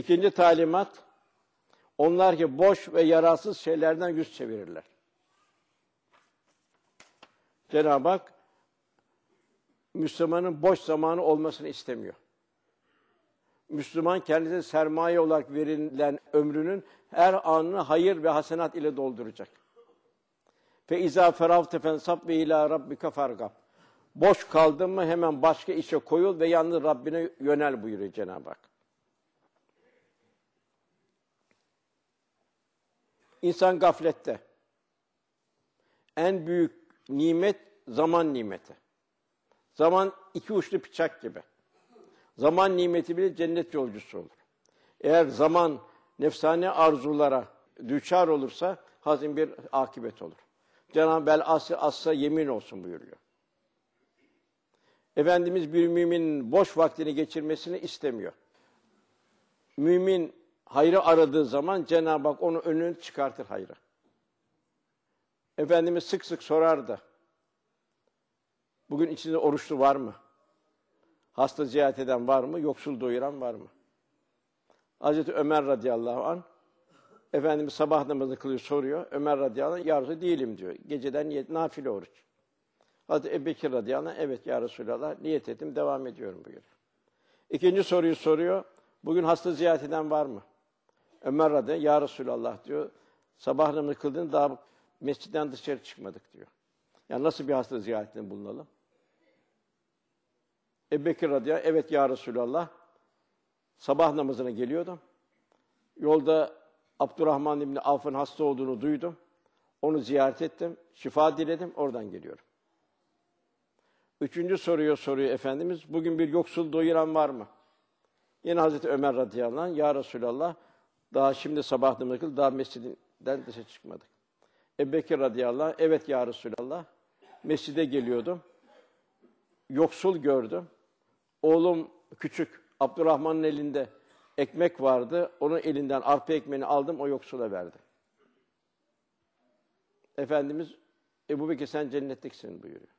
İkinci talimat, onlar ki boş ve yararsız şeylerden yüz çevirirler. Cenab-ı Hak, Müslümanın boş zamanı olmasını istemiyor. Müslüman kendisine sermaye olarak verilen ömrünün her anını hayır ve hasenat ile dolduracak. Fe izâ feravte fensab ve ilâ rabbike fargab. Boş kaldın mı hemen başka işe koyul ve yalnız Rabbine yönel buyuruyor Cenab-ı Hak. İnsan gaflette. En büyük nimet zaman nimeti. Zaman iki uçlu bıçak gibi. Zaman nimeti bile cennet yolcusu olur. Eğer zaman nefsane arzulara düçar olursa hazin bir akibet olur. Cenab-ı Bel aslı asla yemin olsun buyuruyor. Efendimiz bir müminin boş vaktini geçirmesini istemiyor. Mümin hayrı aradığı zaman Cenab-ı Hak onu önünü çıkartır hayrı. Efendimiz sık sık sorardı. Bugün içinde oruçlu var mı? Hasta ziyaret eden var mı? Yoksul doyuran var mı? Hazreti Ömer radıyallahu an Efendimiz sabah namazını kılıyor, soruyor. Ömer radıyallahu anh, ya değilim diyor. Geceden niyet, nafile oruç. Hazreti Ebubekir radıyallahu anh, evet ya Resulallah, niyet ettim, devam ediyorum buyuruyor. İkinci soruyu soruyor. Bugün hasta ziyaret eden var mı? Ömer radıyallahu ya Resulallah diyor. Sabah namazını kıldın, daha mescitten dışarı çıkmadık diyor. Yani nasıl bir hasta ziyaretinde bulunalım? Ebu Bekir radıyallahu evet ya Resulallah, sabah namazına geliyordum. Yolda Abdurrahman İbni Avf'ın hasta olduğunu duydum. Onu ziyaret ettim, şifa diledim, oradan geliyorum. Üçüncü soruyu soruyor Efendimiz, bugün bir yoksul doyuran var mı? Yine Hazreti Ömer radıyallahu anh, ya Resulallah, daha şimdi sabah namazı kıl, daha mescidinden dışarı çıkmadık. Ebu Bekir radıyallahu anh, evet ya Resulallah, mescide geliyordum, yoksul gördüm, oğlum küçük, Abdurrahman'ın elinde ekmek vardı. Onun elinden arpa ekmeğini aldım, o yoksula verdim. Efendimiz Ebu Bekir sen cennetliksin buyuruyor.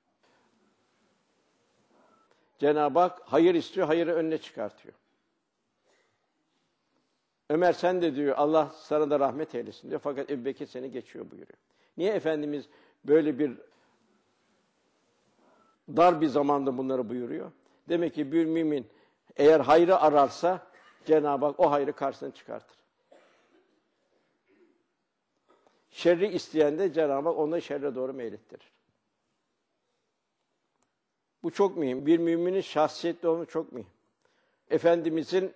Cenab-ı Hak hayır istiyor, hayırı önüne çıkartıyor. Ömer sen de diyor Allah sana da rahmet eylesin diyor. Fakat Ebu Bekir seni geçiyor buyuruyor. Niye Efendimiz böyle bir dar bir zamanda bunları buyuruyor? Demek ki bir mümin eğer hayrı ararsa Cenab-ı Hak o hayrı karşısına çıkartır. Şerri isteyen de Cenab-ı Hak onu şerre doğru meylettirir. Bu çok mühim. Bir müminin şahsiyetli olması çok mühim. Efendimizin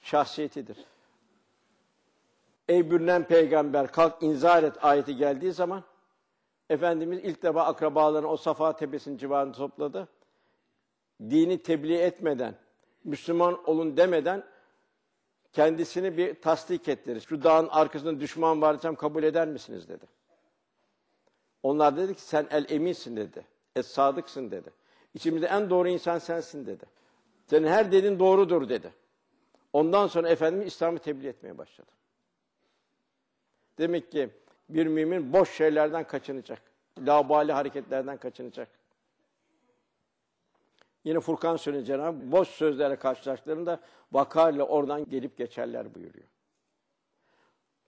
şahsiyetidir. Ey bürünen peygamber kalk inzar et ayeti geldiği zaman Efendimiz ilk defa akrabalarını o Safa Tepesi'nin civarında topladı. Dini tebliğ etmeden, Müslüman olun demeden kendisini bir tasdik ettirir. Şu dağın arkasında düşman var desem kabul eder misiniz dedi. Onlar dedi ki sen el eminsin dedi. Es sadıksın dedi. İçimizde en doğru insan sensin dedi. Senin her dediğin doğrudur dedi. Ondan sonra Efendimiz İslam'ı tebliğ etmeye başladı. Demek ki bir mümin boş şeylerden kaçınacak. Labali hareketlerden kaçınacak. Yine Furkan Suresi Cenab-ı boş sözlerle karşılaştıklarında vakarla oradan gelip geçerler buyuruyor.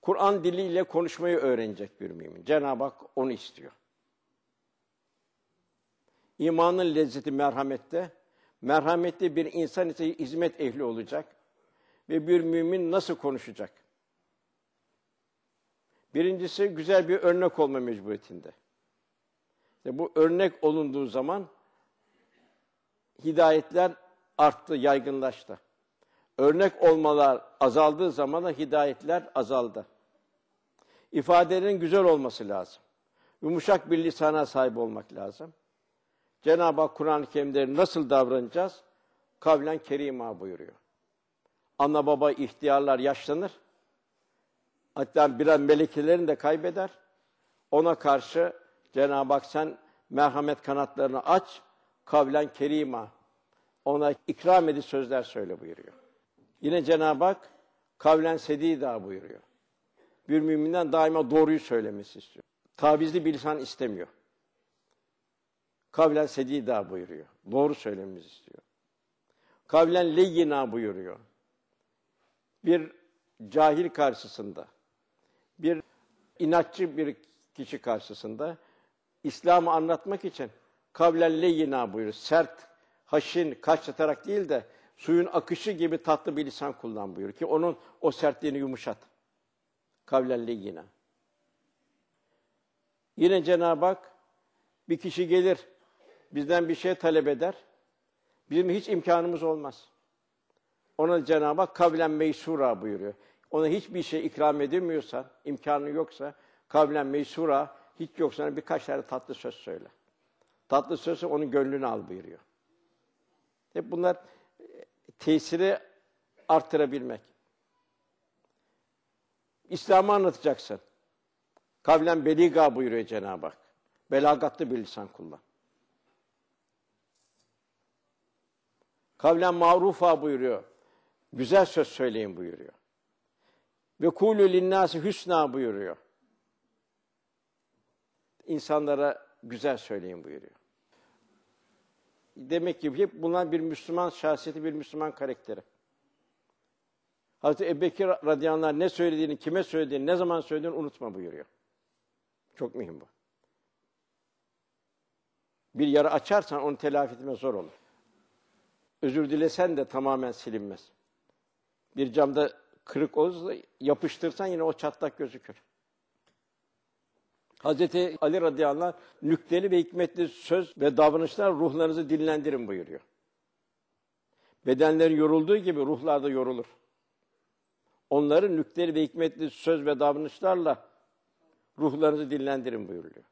Kur'an diliyle konuşmayı öğrenecek bir mümin. Cenab-ı Hak onu istiyor. İmanın lezzeti merhamette. Merhametli bir insan ise hizmet ehli olacak. Ve bir mümin nasıl konuşacak? Birincisi güzel bir örnek olma mecburiyetinde. İşte bu örnek olunduğu zaman hidayetler arttı, yaygınlaştı. Örnek olmalar azaldığı zaman da hidayetler azaldı. İfadelerin güzel olması lazım. Yumuşak bir lisana sahip olmak lazım. Cenab-ı Hak Kur'an-ı Kerim'de nasıl davranacağız? Kavlen kerima buyuruyor. Ana baba ihtiyarlar yaşlanır. Hatta biraz melekelerini de kaybeder. Ona karşı Cenab-ı Hak sen merhamet kanatlarını aç, kavlen kerima. Ona ikram edici sözler söyle buyuruyor. Yine Cenab-ı Hak kavlen sedida buyuruyor. Bir müminden daima doğruyu söylemesi istiyor. Tavizli bir lisan istemiyor. Kavlen sedida buyuruyor. Doğru söylememizi istiyor. Kavlen leyyina buyuruyor. bir cahil karşısında, bir inatçı bir kişi karşısında İslam'ı anlatmak için kavlen leyyina buyuruyor. Sert, haşin, kaçlatarak değil de suyun akışı gibi tatlı bir lisan kullan buyuruyor ki onun o sertliğini yumuşat. Kavlen leyyina. Yine Cenab-ı Hak bir kişi gelir, bizden bir şey talep eder. Bizim hiç imkanımız olmaz. Ona Cenab-ı Hak kavlen meysura buyuruyor. Ona hiçbir şey ikram edemiyorsa, imkanı yoksa, kavlen meysura, hiç yoksa birkaç tane tatlı söz söyle. Tatlı sözü onun gönlünü al buyuruyor. Hep bunlar e, tesiri arttırabilmek. İslam'ı anlatacaksın. Kavlen beliga buyuruyor Cenab-ı Hak. Belagatlı bir lisan kullan. Kavlen marufa buyuruyor. Güzel söz söyleyin buyuruyor. Ve kulü linnâsi hüsna buyuruyor. İnsanlara güzel söyleyin buyuruyor. Demek ki hep bunlar bir Müslüman şahsiyeti, bir Müslüman karakteri. Hazreti Ebubekir radıyallahu ne söylediğini, kime söylediğini, ne zaman söylediğini unutma buyuruyor. Çok mühim bu. Bir yara açarsan onu telafi etme zor olur. Özür dilesen de tamamen silinmez. Bir camda kırık olursa yapıştırsan yine o çatlak gözükür. Hazreti Ali radıyallahu anh, nükteli ve hikmetli söz ve davranışlar ruhlarınızı dinlendirin buyuruyor. Bedenlerin yorulduğu gibi ruhlar da yorulur. Onları nükteli ve hikmetli söz ve davranışlarla ruhlarınızı dinlendirin buyuruyor.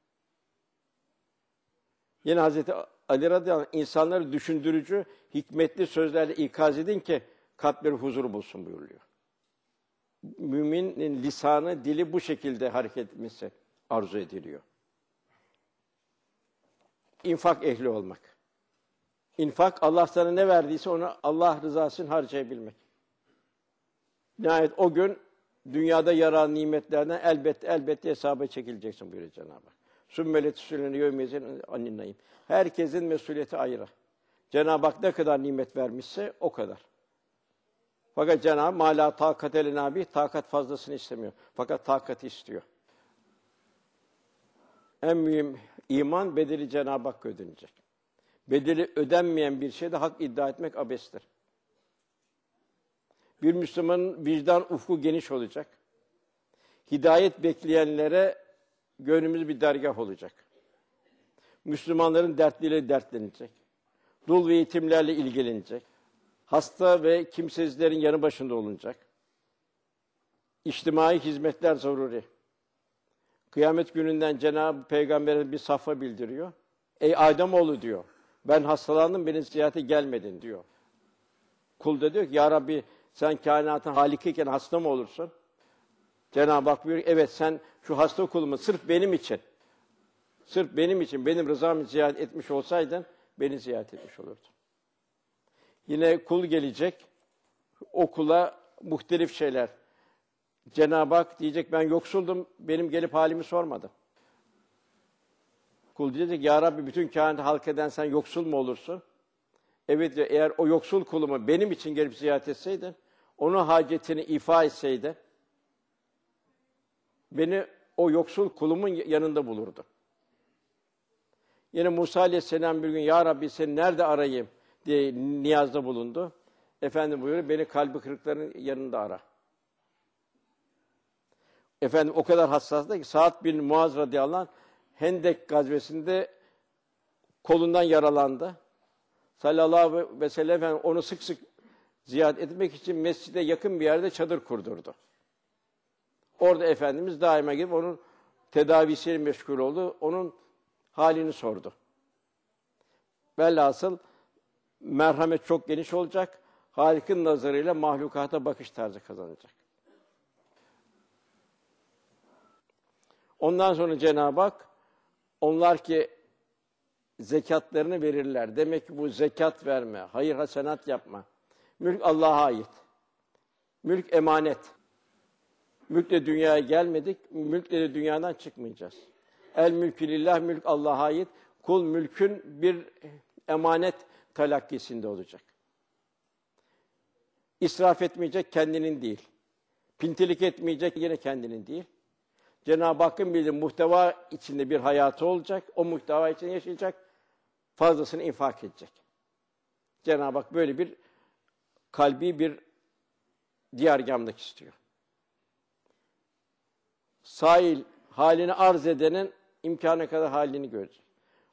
Yine Hazreti Ali radıyallahu anh, insanları düşündürücü, hikmetli sözlerle ikaz edin ki kalpleri huzur bulsun buyuruyor. Müminin lisanı, dili bu şekilde hareket etmesi arzu ediliyor. İnfak ehli olmak. İnfak Allah sana ne verdiyse onu Allah rızası için harcayabilmek. Nihayet o gün dünyada yaranan nimetlerden elbette elbette hesaba çekileceksin buyuruyor Cenab-ı Hak. Sümmelet süleni yevmezin aninayım. Herkesin mesuliyeti ayrı. Cenab-ı Hak ne kadar nimet vermişse o kadar. Fakat Cenab-ı mala takat nabi takat fazlasını istemiyor. Fakat takati istiyor. En mühim iman bedeli Cenab-ı Hak ödenecek. Bedeli ödenmeyen bir şeyde hak iddia etmek abestir. Bir Müslümanın vicdan ufku geniş olacak. Hidayet bekleyenlere gönlümüz bir dergah olacak. Müslümanların dertliyle dertlenecek. Dul ve yetimlerle ilgilenecek. Hasta ve kimsesizlerin yanı başında olunacak. İçtimai hizmetler zaruri. Kıyamet gününden Cenab-ı Peygamber'e bir safha bildiriyor. Ey Ademoğlu diyor. Ben hastalandım, beni ziyarete gelmedin diyor. Kul da diyor ki, Ya Rabbi sen kainatın halikiyken hasta mı olursun? Cenab-ı Hak buyuruyor, evet sen şu hasta kulumu sırf benim için, sırf benim için, benim rızamı ziyaret etmiş olsaydın, beni ziyaret etmiş olurdun. Yine kul gelecek, o kula muhtelif şeyler. Cenab-ı Hak diyecek, ben yoksuldum, benim gelip halimi sormadı. Kul diyecek, Ya Rabbi bütün kainatı halk eden sen yoksul mu olursun? Evet diyor, eğer o yoksul kulumu benim için gelip ziyaret etseydin, onun hacetini ifa etseydin, beni o yoksul kulumun yanında bulurdu. Yine Musa Aleyhisselam bir gün Ya Rabbi seni nerede arayayım diye niyazda bulundu. Efendim buyuruyor beni kalbi kırıkların yanında ara. Efendim o kadar hassastı ki Sa'd bin Muaz radıyallahu anh Hendek gazvesinde kolundan yaralandı. Sallallahu aleyhi ve sellem onu sık sık ziyaret etmek için mescide yakın bir yerde çadır kurdurdu. Orada Efendimiz daima gibi onun tedavisiyle meşgul oldu. Onun halini sordu. Velhasıl merhamet çok geniş olacak. Halik'in nazarıyla mahlukata bakış tarzı kazanacak. Ondan sonra Cenab-ı Hak onlar ki zekatlarını verirler. Demek ki bu zekat verme, hayır hasenat yapma. Mülk Allah'a ait. Mülk emanet. Mülkle dünyaya gelmedik, mülkle de dünyadan çıkmayacağız. El mülkü lillah, mülk Allah'a ait. Kul mülkün bir emanet talakkisinde olacak. İsraf etmeyecek kendinin değil. Pintilik etmeyecek yine kendinin değil. Cenab-ı Hakk'ın bildiği muhteva içinde bir hayatı olacak. O muhteva içinde yaşayacak. Fazlasını infak edecek. Cenab-ı Hak böyle bir kalbi bir diyargamlık istiyor. Sahil halini arz edenin imkanı kadar halini görecek.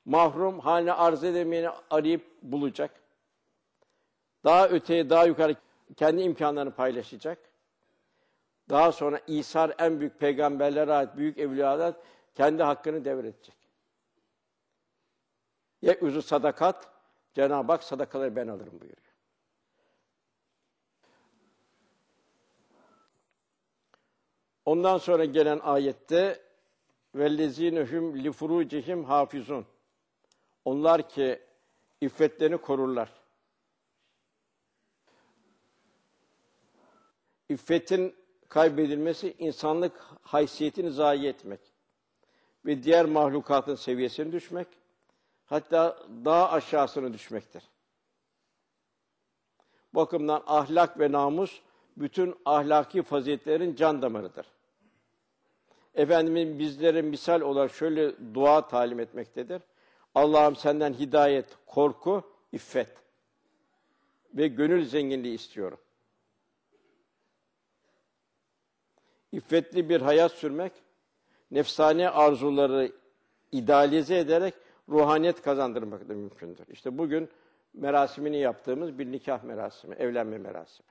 Mahrum halini arz edemeyeni arayıp bulacak. Daha öteye, daha yukarı kendi imkanlarını paylaşacak. Daha sonra İsa en büyük peygamberlere ait büyük evliyalar kendi hakkını devredecek. Yekûzü sadakat, Cenab-ı Hak sadakaları ben alırım buyuruyor. Ondan sonra gelen ayette vellezinehum li furucihim hafizun. Onlar ki iffetlerini korurlar. İffetin kaybedilmesi insanlık haysiyetini zayi etmek ve diğer mahlukatın seviyesine düşmek, hatta daha aşağısına düşmektir. Bakımdan ahlak ve namus bütün ahlaki faziletlerin can damarıdır. Efendimiz bizlere misal olarak şöyle dua talim etmektedir. Allah'ım senden hidayet, korku, iffet ve gönül zenginliği istiyorum. İffetli bir hayat sürmek, nefsane arzuları idealize ederek ruhaniyet kazandırmak da mümkündür. İşte bugün merasimini yaptığımız bir nikah merasimi, evlenme merasimi.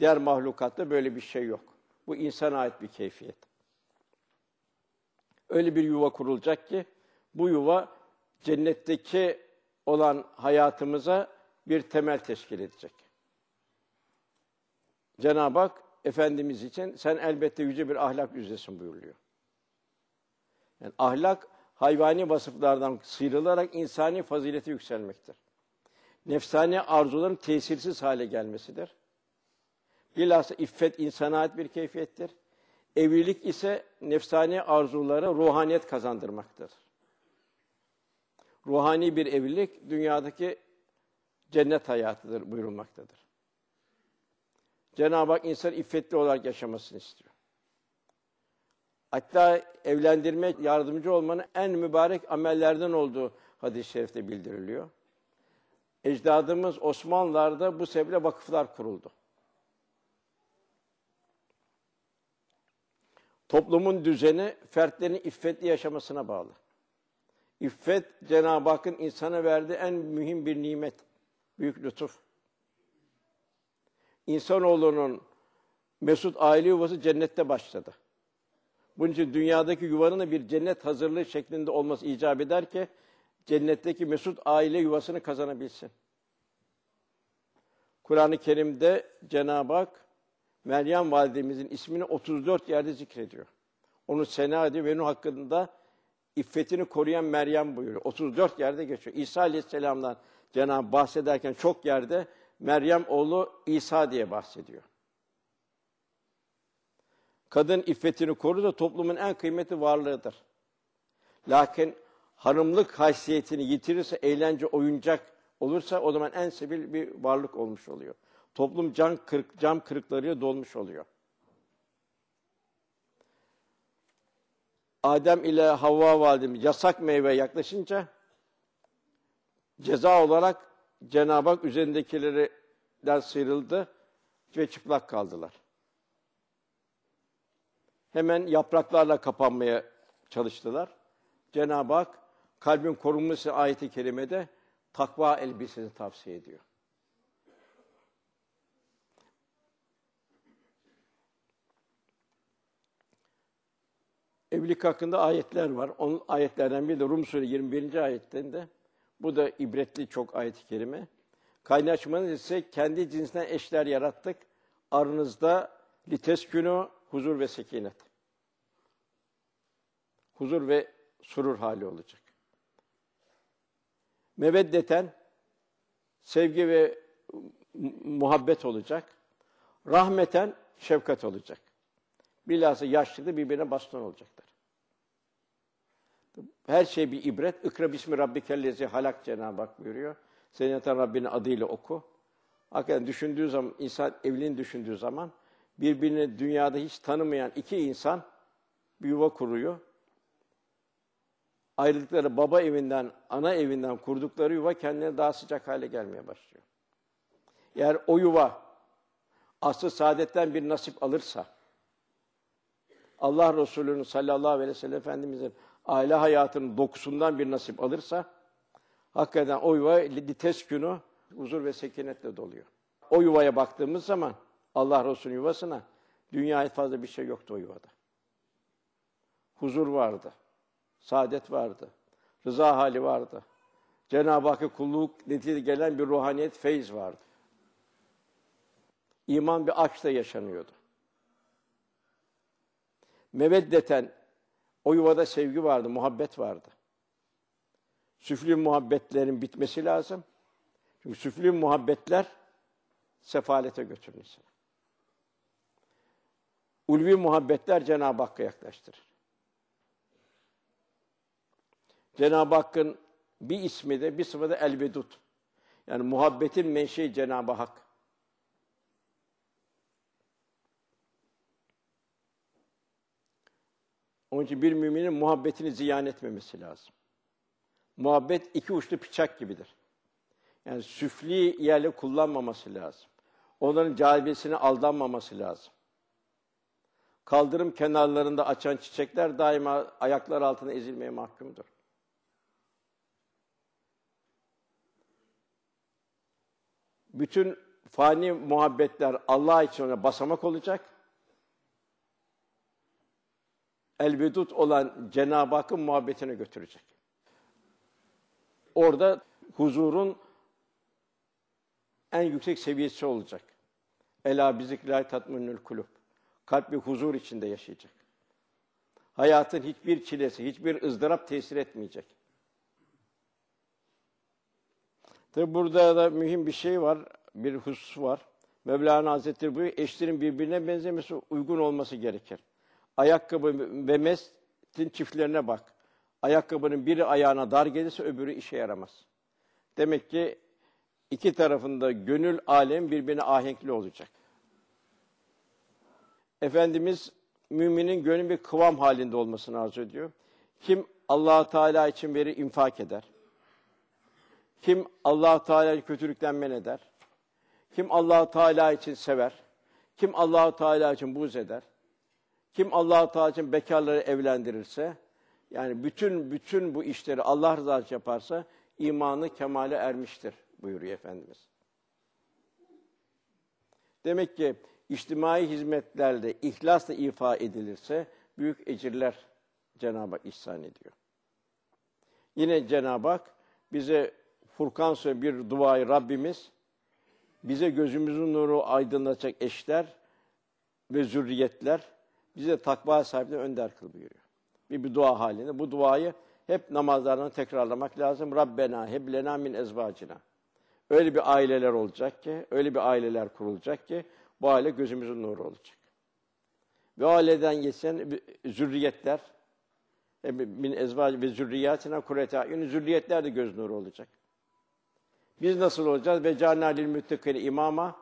Diğer mahlukatta böyle bir şey yok. Bu insana ait bir keyfiyet. Öyle bir yuva kurulacak ki bu yuva cennetteki olan hayatımıza bir temel teşkil edecek. Cenab-ı Hak Efendimiz için sen elbette yüce bir ahlak üzesin buyuruyor. Yani ahlak hayvani vasıflardan sıyrılarak insani fazilete yükselmektir. Nefsani arzuların tesirsiz hale gelmesidir. Bilhassa iffet insana ait bir keyfiyettir. Evlilik ise nefsani arzulara ruhaniyet kazandırmaktır. Ruhani bir evlilik dünyadaki cennet hayatıdır buyurulmaktadır. Cenab-ı Hak insan iffetli olarak yaşamasını istiyor. Hatta evlendirmek, yardımcı olmanın en mübarek amellerden olduğu hadis-i şerifte bildiriliyor. Ecdadımız Osmanlılar'da bu sebeple vakıflar kuruldu. Toplumun düzeni fertlerin iffetli yaşamasına bağlı. İffet Cenab-ı Hakk'ın insana verdiği en mühim bir nimet, büyük lütuf. İnsanoğlunun mesut aile yuvası cennette başladı. Bunun için dünyadaki yuvanın bir cennet hazırlığı şeklinde olması icap eder ki cennetteki mesut aile yuvasını kazanabilsin. Kur'an-ı Kerim'de Cenab-ı Hak Meryem validemizin ismini 34 yerde zikrediyor. Onu sena ediyor ve onun hakkında iffetini koruyan Meryem buyuruyor. 34 yerde geçiyor. İsa Aleyhisselam'dan Cenab-ı bahsederken çok yerde Meryem oğlu İsa diye bahsediyor. Kadın iffetini korur da toplumun en kıymetli varlığıdır. Lakin hanımlık haysiyetini yitirirse, eğlence, oyuncak olursa o zaman en sebil bir varlık olmuş oluyor. Toplum cam, kırık, cam kırıklarıyla dolmuş oluyor. Adem ile Havva validemiz yasak meyve yaklaşınca ceza olarak Cenab-ı Hak üzerindekilerden sıyrıldı ve çıplak kaldılar. Hemen yapraklarla kapanmaya çalıştılar. Cenab-ı Hak kalbin korunması ayeti kerimede takva elbisesini tavsiye ediyor. Evlilik hakkında ayetler var. Onun ayetlerden biri de Rum Suresi 21. ayetinde. Bu da ibretli çok ayet-i kerime. Kaynaşmanız ise kendi cinsinden eşler yarattık. Aranızda liteskünü huzur ve sekinet. Huzur ve surur hali olacak. Meveddeten sevgi ve muhabbet olacak. Rahmeten şefkat olacak. Bilhassa yaşlıda birbirine baston olacaklar. Her şey bir ibret. İkra bismi rabbikellezi halak Cenab-ı Hak buyuruyor. Senin yatan Rabbinin adıyla oku. Hakikaten düşündüğü zaman, insan evliliğini düşündüğü zaman birbirini dünyada hiç tanımayan iki insan bir yuva kuruyor. Ayrıldıkları baba evinden, ana evinden kurdukları yuva kendine daha sıcak hale gelmeye başlıyor. Eğer o yuva aslı saadetten bir nasip alırsa, Allah Resulü'nün sallallahu aleyhi ve sellem Efendimiz'in aile hayatının dokusundan bir nasip alırsa, hakikaten o yuva lites günü huzur ve sekinetle doluyor. O yuvaya baktığımız zaman, Allah Resulü'nün yuvasına, dünyaya fazla bir şey yoktu o yuvada. Huzur vardı, saadet vardı, rıza hali vardı. Cenab-ı Hakk'a kulluk neticede gelen bir ruhaniyet, feyiz vardı. İman bir aşkla yaşanıyordu. Meveddeten o yuvada sevgi vardı, muhabbet vardı. Süflü muhabbetlerin bitmesi lazım. Çünkü süflü muhabbetler sefalete götürür insanı. Ulvi muhabbetler Cenab-ı Hakk'a yaklaştırır. Cenab-ı Hakk'ın bir ismi de bir sıfatı elvedud. Yani muhabbetin menşei Cenab-ı Hak. Onun için bir müminin muhabbetini ziyan etmemesi lazım. Muhabbet iki uçlu bıçak gibidir. Yani süfli yerle kullanmaması lazım. Onların cazibesine aldanmaması lazım. Kaldırım kenarlarında açan çiçekler daima ayaklar altına ezilmeye mahkumdur. Bütün fani muhabbetler Allah için ona basamak olacak. Elvedud olan Cenab-ı Hakk'ın muhabbetine götürecek. Orada huzurun en yüksek seviyesi olacak. Ela bizikrillahi tatminnül kulub. Kalp bir huzur içinde yaşayacak. Hayatın hiçbir çilesi, hiçbir ızdırap tesir etmeyecek. Tabi burada da mühim bir şey var, bir husus var. Mevlana Hazretleri bu eşlerin birbirine benzemesi, uygun olması gerekir. Ayakkabı ve mestin çiftlerine bak. Ayakkabının biri ayağına dar gelirse öbürü işe yaramaz. Demek ki iki tarafında gönül alem birbirine ahenkli olacak. Efendimiz müminin gönül bir kıvam halinde olmasını arzu ediyor. Kim Allah Teala için veri infak eder. Kim Allah Teala kötülükten men eder. Kim Allah Teala için sever. Kim Allah Teala için buz eder. Kim Allah Teala için bekarları evlendirirse, yani bütün bütün bu işleri Allah rızası yaparsa imanı kemale ermiştir buyuruyor Efendimiz. Demek ki içtimai hizmetlerde ihlasla ifa edilirse büyük ecirler Cenab-ı Hak ihsan ediyor. Yine Cenab-ı Hak bize Furkan Suresi bir duayı Rabbimiz bize gözümüzün nuru aydınlatacak eşler ve zürriyetler bize takva sahibine önder kıl buyuruyor. Bir, bir dua halinde. Bu duayı hep namazlardan tekrarlamak lazım. Rabbena heblena min ezvacina. Öyle bir aileler olacak ki, öyle bir aileler kurulacak ki bu aile gözümüzün nuru olacak. Ve aileden geçen zürriyetler min ezvac ve zürriyatina kurete ayun zürriyetler de göz nuru olacak. Biz nasıl olacağız? Ve canalil müttakine imama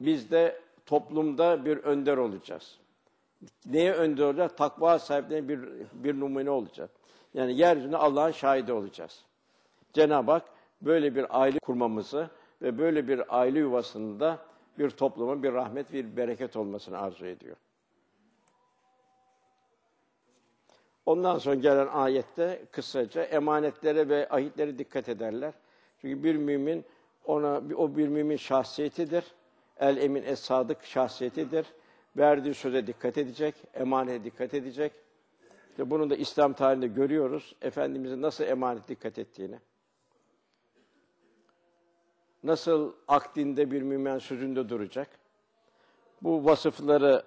biz de toplumda bir önder olacağız. Neye olacağız? Takva sahiplerine bir, bir numune olacağız. Yani yeryüzünde Allah'ın şahidi olacağız. Cenab-ı Hak böyle bir aile kurmamızı ve böyle bir aile yuvasında bir toplumun bir rahmet, bir bereket olmasını arzu ediyor. Ondan sonra gelen ayette kısaca emanetlere ve ahitlere dikkat ederler. Çünkü bir mümin ona o bir mümin şahsiyetidir. El emin es sadık şahsiyetidir. Verdiği söze dikkat edecek, emanete dikkat edecek. İşte bunu da İslam tarihinde görüyoruz. Efendimizin nasıl emanet dikkat ettiğini. Nasıl akdinde bir mümin sözünde duracak. Bu vasıfları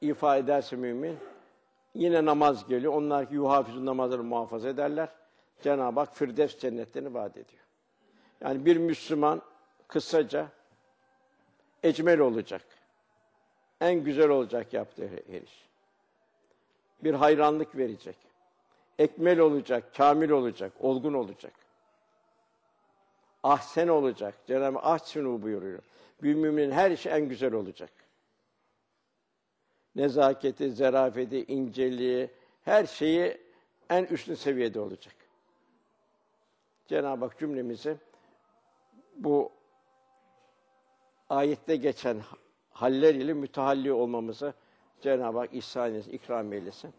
ifa ederse mümin, yine namaz geliyor. Onlar ki yuhafizun namazları muhafaza ederler. Cenab-ı Hak Firdevs cennetlerini vaat ediyor. Yani bir Müslüman kısaca ecmel olacak. En güzel olacak yaptığı her iş. Bir hayranlık verecek. Ekmel olacak, kamil olacak, olgun olacak. ahsen olacak. Cenab-ı ahsinu buyuruyor. Bir müminin her işi en güzel olacak. Nezaketi, zarafeti, inceliği, her şeyi en üstün seviyede olacak. Cenab-ı Hak cümlemizi bu ayette geçen haller ile mütehalli olmamızı Cenab-ı Hak ihsan eylesin, ikram eylesin.